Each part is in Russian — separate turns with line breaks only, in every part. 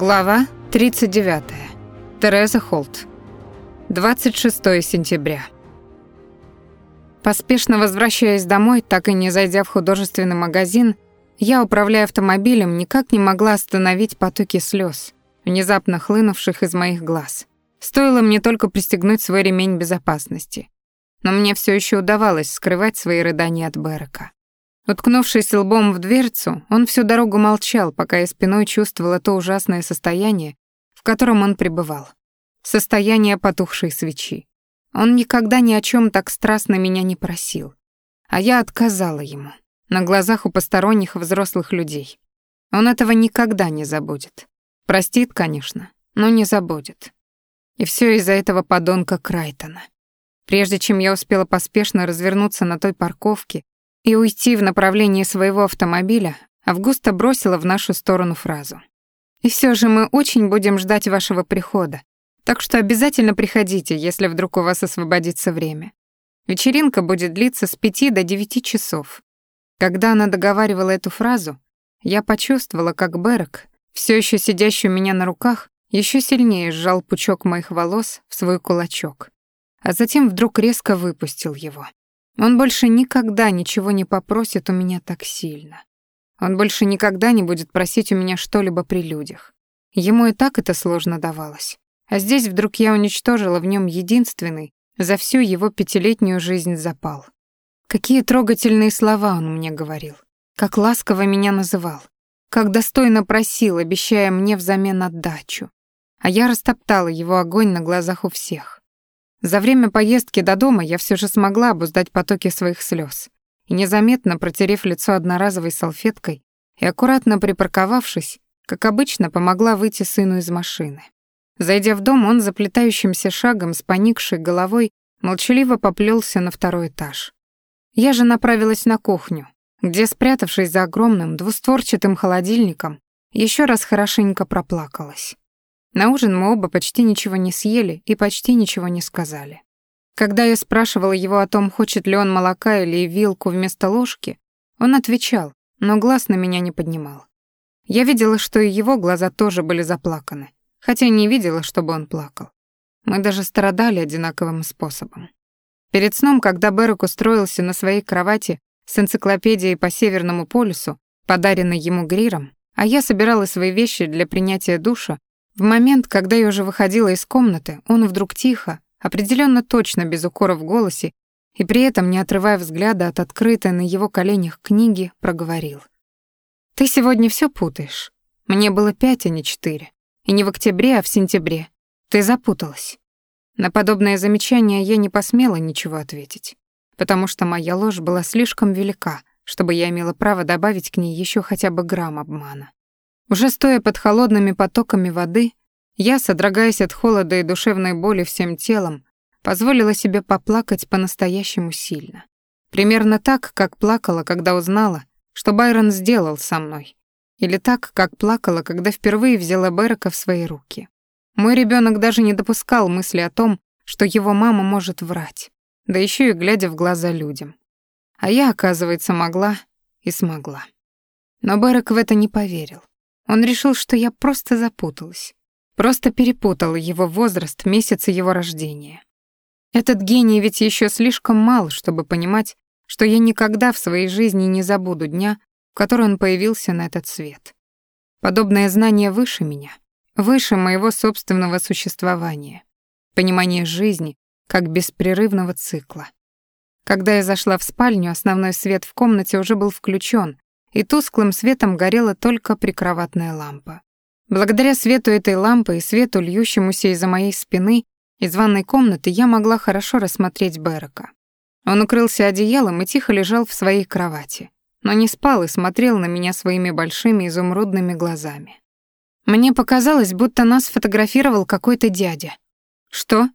Глава 39. Тереза Холт. 26 сентября. Поспешно возвращаясь домой, так и не зайдя в художественный магазин, я, управляя автомобилем, никак не могла остановить потоки слез, внезапно хлынувших из моих глаз. Стоило мне только пристегнуть свой ремень безопасности. Но мне все еще удавалось скрывать свои рыдания от Берека. Уткнувшись лбом в дверцу, он всю дорогу молчал, пока я спиной чувствовала то ужасное состояние, в котором он пребывал. Состояние потухшей свечи. Он никогда ни о чем так страстно меня не просил. А я отказала ему, на глазах у посторонних взрослых людей. Он этого никогда не забудет. Простит, конечно, но не забудет. И все из-за этого подонка Крайтона. Прежде чем я успела поспешно развернуться на той парковке и уйти в направлении своего автомобиля, Августа бросила в нашу сторону фразу. «И все же мы очень будем ждать вашего прихода, так что обязательно приходите, если вдруг у вас освободится время. Вечеринка будет длиться с пяти до девяти часов». Когда она договаривала эту фразу, я почувствовала, как Берек, все еще сидящий у меня на руках, еще сильнее сжал пучок моих волос в свой кулачок, а затем вдруг резко выпустил его. Он больше никогда ничего не попросит у меня так сильно. Он больше никогда не будет просить у меня что-либо при людях. Ему и так это сложно давалось. А здесь вдруг я уничтожила в нем единственный за всю его пятилетнюю жизнь запал. Какие трогательные слова он мне говорил. Как ласково меня называл. Как достойно просил, обещая мне взамен отдачу. А я растоптала его огонь на глазах у всех. За время поездки до дома я все же смогла обуздать потоки своих слез и незаметно протерев лицо одноразовой салфеткой и аккуратно припарковавшись, как обычно, помогла выйти сыну из машины. Зайдя в дом, он заплетающимся шагом с поникшей головой молчаливо поплелся на второй этаж. Я же направилась на кухню, где, спрятавшись за огромным двустворчатым холодильником, еще раз хорошенько проплакалась. На ужин мы оба почти ничего не съели и почти ничего не сказали. Когда я спрашивала его о том, хочет ли он молока или вилку вместо ложки, он отвечал, но глаз на меня не поднимал. Я видела, что и его глаза тоже были заплаканы, хотя не видела, чтобы он плакал. Мы даже страдали одинаковым способом. Перед сном, когда Берек устроился на своей кровати с энциклопедией по Северному полюсу, подаренной ему Гриром, а я собирала свои вещи для принятия душа, в момент, когда я уже выходила из комнаты, он вдруг тихо, определенно точно без укора в голосе и при этом, не отрывая взгляда от открытой на его коленях книги, проговорил. «Ты сегодня все путаешь. Мне было пять, а не четыре. И не в октябре, а в сентябре. Ты запуталась». На подобное замечание я не посмела ничего ответить, потому что моя ложь была слишком велика, чтобы я имела право добавить к ней еще хотя бы грамм обмана. Уже стоя под холодными потоками воды, я, содрогаясь от холода и душевной боли всем телом, позволила себе поплакать по-настоящему сильно. Примерно так, как плакала, когда узнала, что Байрон сделал со мной. Или так, как плакала, когда впервые взяла Берека в свои руки. Мой ребенок даже не допускал мысли о том, что его мама может врать, да еще и глядя в глаза людям. А я, оказывается, могла и смогла. Но Берек в это не поверил. Он решил, что я просто запуталась. Просто перепутала его возраст, месяцы его рождения. Этот гений ведь еще слишком мал, чтобы понимать, что я никогда в своей жизни не забуду дня, в который он появился на этот свет. Подобное знание выше меня, выше моего собственного существования, понимание жизни как беспрерывного цикла. Когда я зашла в спальню, основной свет в комнате уже был включен, и тусклым светом горела только прикроватная лампа. Благодаря свету этой лампы и свету, льющемуся из-за моей спины, из ванной комнаты я могла хорошо рассмотреть Берека. Он укрылся одеялом и тихо лежал в своей кровати, но не спал и смотрел на меня своими большими изумрудными глазами. Мне показалось, будто нас фотографировал какой-то дядя. Что?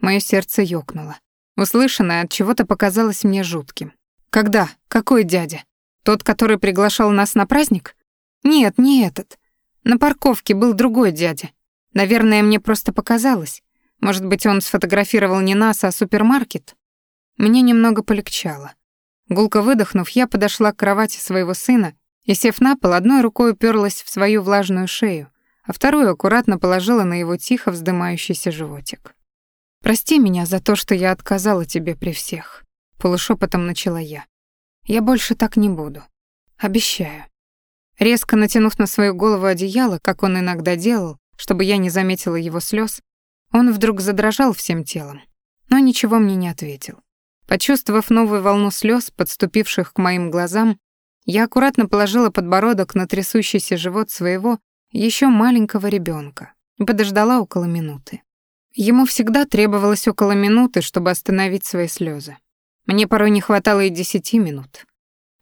Мое сердце ёкнуло. Услышанное от чего-то показалось мне жутким. Когда? Какой дядя? Тот, который приглашал нас на праздник? Нет, не этот. На парковке был другой дядя. Наверное, мне просто показалось. Может быть, он сфотографировал не нас, а супермаркет? Мне немного полегчало. Гулко выдохнув, я подошла к кровати своего сына и, сев на пол, одной рукой уперлась в свою влажную шею, а вторую аккуратно положила на его тихо вздымающийся животик. «Прости меня за то, что я отказала тебе при всех», — полушепотом начала я. «Я больше так не буду. Обещаю». Резко натянув на свою голову одеяло, как он иногда делал, чтобы я не заметила его слез, он вдруг задрожал всем телом, но ничего мне не ответил. Почувствовав новую волну слез, подступивших к моим глазам, я аккуратно положила подбородок на трясущийся живот своего еще маленького ребенка и подождала около минуты. Ему всегда требовалось около минуты, чтобы остановить свои слезы. Мне порой не хватало и десяти минут.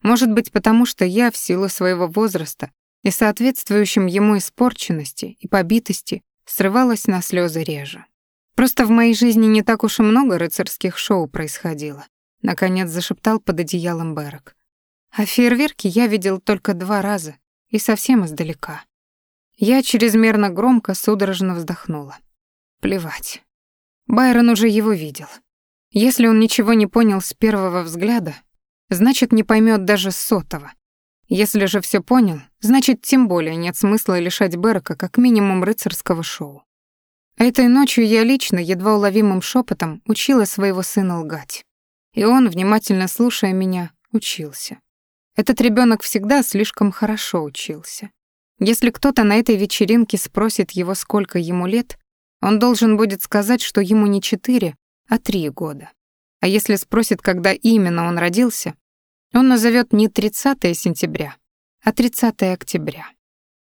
Может быть, потому что я, в силу своего возраста и соответствующим ему испорченности и побитости, срывалась на слезы реже. Просто в моей жизни не так уж и много рыцарских шоу происходило. Наконец зашептал под одеялом Берек. А фейерверки я видел только два раза и совсем издалека. Я чрезмерно громко, судорожно вздохнула. Плевать. Байрон уже его видел. Если он ничего не понял с первого взгляда, значит, не поймет даже сотого. Если же все понял, значит, тем более нет смысла лишать Берка как минимум рыцарского шоу. Этой ночью я лично, едва уловимым шепотом, учила своего сына лгать. И он, внимательно слушая меня, учился. Этот ребенок всегда слишком хорошо учился. Если кто-то на этой вечеринке спросит его, сколько ему лет, он должен будет сказать, что ему не четыре, а три года. А если спросит, когда именно он родился, он назовет не 30 сентября, а 30 октября.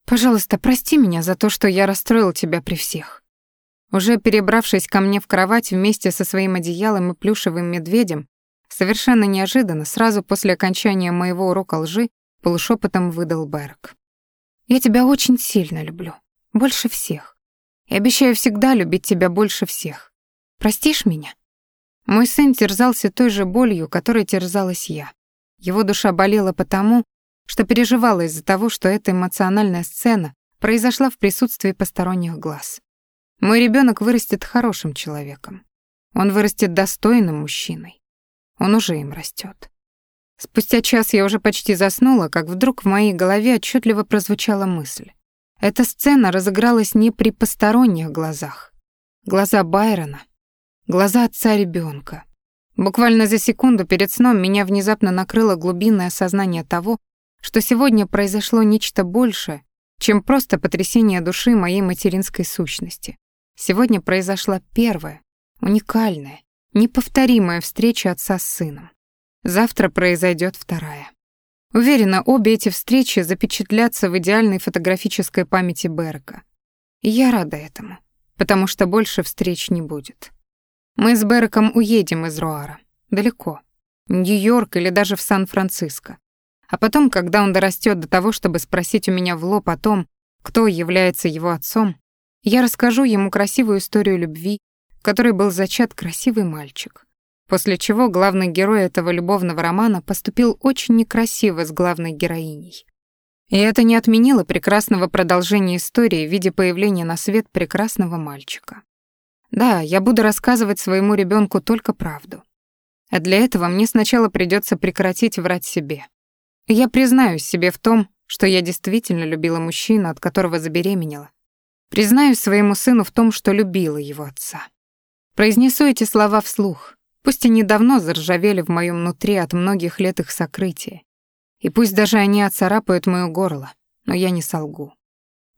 Пожалуйста, прости меня за то, что я расстроил тебя при всех. Уже перебравшись ко мне в кровать вместе со своим одеялом и плюшевым медведем, совершенно неожиданно, сразу после окончания моего урока лжи, полушепотом выдал Берг. «Я тебя очень сильно люблю. Больше всех. И обещаю всегда любить тебя больше всех. Простишь меня?» Мой сын терзался той же болью, которой терзалась я. Его душа болела потому, что переживала из-за того, что эта эмоциональная сцена произошла в присутствии посторонних глаз. Мой ребенок вырастет хорошим человеком. Он вырастет достойным мужчиной. Он уже им растет. Спустя час я уже почти заснула, как вдруг в моей голове отчетливо прозвучала мысль. Эта сцена разыгралась не при посторонних глазах. Глаза Байрона, глаза отца ребенка. Буквально за секунду перед сном меня внезапно накрыло глубинное осознание того, что сегодня произошло нечто большее, чем просто потрясение души моей материнской сущности. Сегодня произошла первая, уникальная, неповторимая встреча отца с сыном. Завтра произойдет вторая. Уверена, обе эти встречи запечатлятся в идеальной фотографической памяти Берка. И я рада этому, потому что больше встреч не будет. Мы с Берком уедем из Руара. Далеко. Нью-Йорк или даже в Сан-Франциско. А потом, когда он дорастет до того, чтобы спросить у меня в лоб о том, кто является его отцом, я расскажу ему красивую историю любви, в которой был зачат красивый мальчик. После чего главный герой этого любовного романа поступил очень некрасиво с главной героиней. И это не отменило прекрасного продолжения истории в виде появления на свет прекрасного мальчика. Да, я буду рассказывать своему ребенку только правду. А для этого мне сначала придется прекратить врать себе. я признаюсь себе в том, что я действительно любила мужчину, от которого забеременела. Признаюсь своему сыну в том, что любила его отца. Произнесу эти слова вслух, Пусть они давно заржавели в моем нутре от многих лет их сокрытия. И пусть даже они оцарапают моё горло, но я не солгу.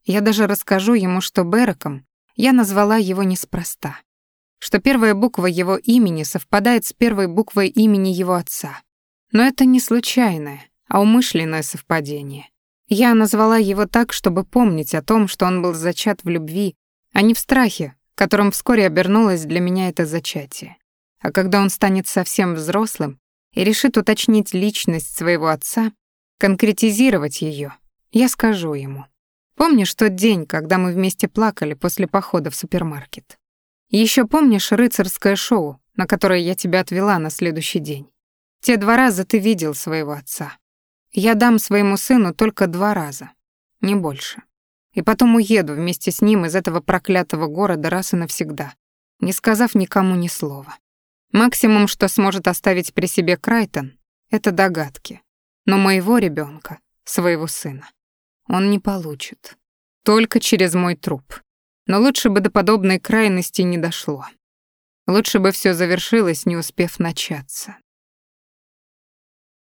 Я даже расскажу ему, что Бераком я назвала его неспроста. Что первая буква его имени совпадает с первой буквой имени его отца. Но это не случайное, а умышленное совпадение. Я назвала его так, чтобы помнить о том, что он был зачат в любви, а не в страхе, которым вскоре обернулось для меня это зачатие. А когда он станет совсем взрослым и решит уточнить личность своего отца, конкретизировать ее, я скажу ему. Помнишь тот день, когда мы вместе плакали после похода в супермаркет? Еще помнишь рыцарское шоу, на которое я тебя отвела на следующий день? Те два раза ты видел своего отца. Я дам своему сыну только два раза, не больше. И потом уеду вместе с ним из этого проклятого города раз и навсегда, не сказав никому ни слова. Максимум, что сможет оставить при себе Крайтон, это догадки. Но моего ребенка, своего сына, он не получит. только через мой труп. Но лучше бы до подобной крайности не дошло. Лучше бы все завершилось, не успев начаться.